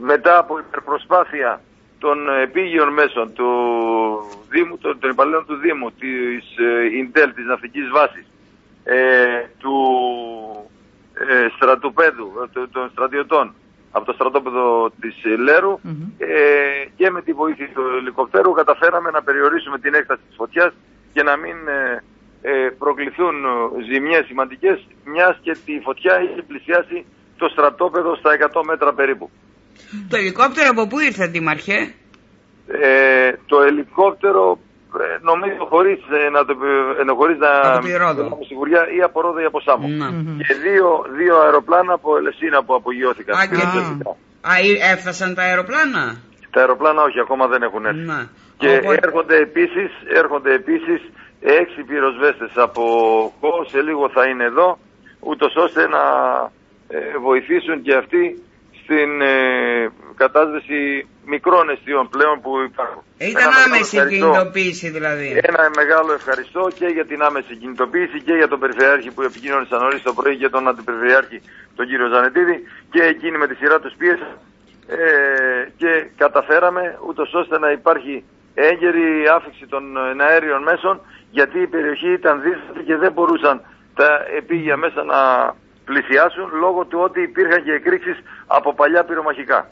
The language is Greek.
μετά από υπερπροσπάθεια των επίγειων μέσων του Δήμου, των, των υπαλλήλων του Δήμου, της ε, Ιντέλ, της ναυτικής βάσης, ε, του ε, στρατοπέδου, ε, των στρατιωτών, από το στρατόπεδο της λερου ε, και με τη βοήθεια του ελικοπτέρου καταφέραμε να περιορίσουμε την έκταση της φωτιάς και να μην ε, ε, προκληθούν ζημιές σημαντικές μιας και τη φωτιά είχε πλησιάσει το στρατόπεδο στα 100 μέτρα περίπου. Το ελικόπτερο από πού ήρθε, Δήμαρχε; Ε, το ελικόπτερο ε, νομίζω χωρίς, ε, να το, ε, χωρίς να Από τη Ρόδο. από σιγουριά ή από Ρόδο ή από Σάμο. Να. Και δύο, δύο αεροπλάνα από Ελεσίνα που απογειώθηκαν. Α, και Πήραν τι. τελικά. Α, ε, έφτασαν τα αεροπλάνα; Τα αεροπλάνα όχι, ακόμα δεν έχουν έρθει. Να. Και Οπότε- έρχονται επίσης, έρχονται επίσης έξι πυροσβέστες από ΚΟ, σε λίγο θα είναι εδώ, ούτως ώστε να ε, βοηθήσουν και αυτοί στην ε, κατάσβεση μικρών αιστείων πλέον που υπάρχουν. Ε, Ήταν Ένα μεγάλο άμεση ευχαριστώ. κινητοποίηση δηλαδή. Ένα μεγάλο ευχαριστώ και για την άμεση κινητοποίηση και για τον Περιφερειάρχη που επικοινώνησαν νωρίς το πρωί και τον Αντιπεριφερειάρχη τον κύριο Ζανετίδη και εκείνη με τη σειρά τους πίεσαν ε, και καταφέραμε ούτως ώστε να υπάρχει έγκαιρη άφηξη των ε, αέριων μέσων γιατί η περιοχή ήταν δύσκολη και δεν μπορούσαν τα επίγεια μέσα να πλησιάσουν λόγω του ότι υπήρχαν και εκρήξεις από παλιά πυρομαχικά.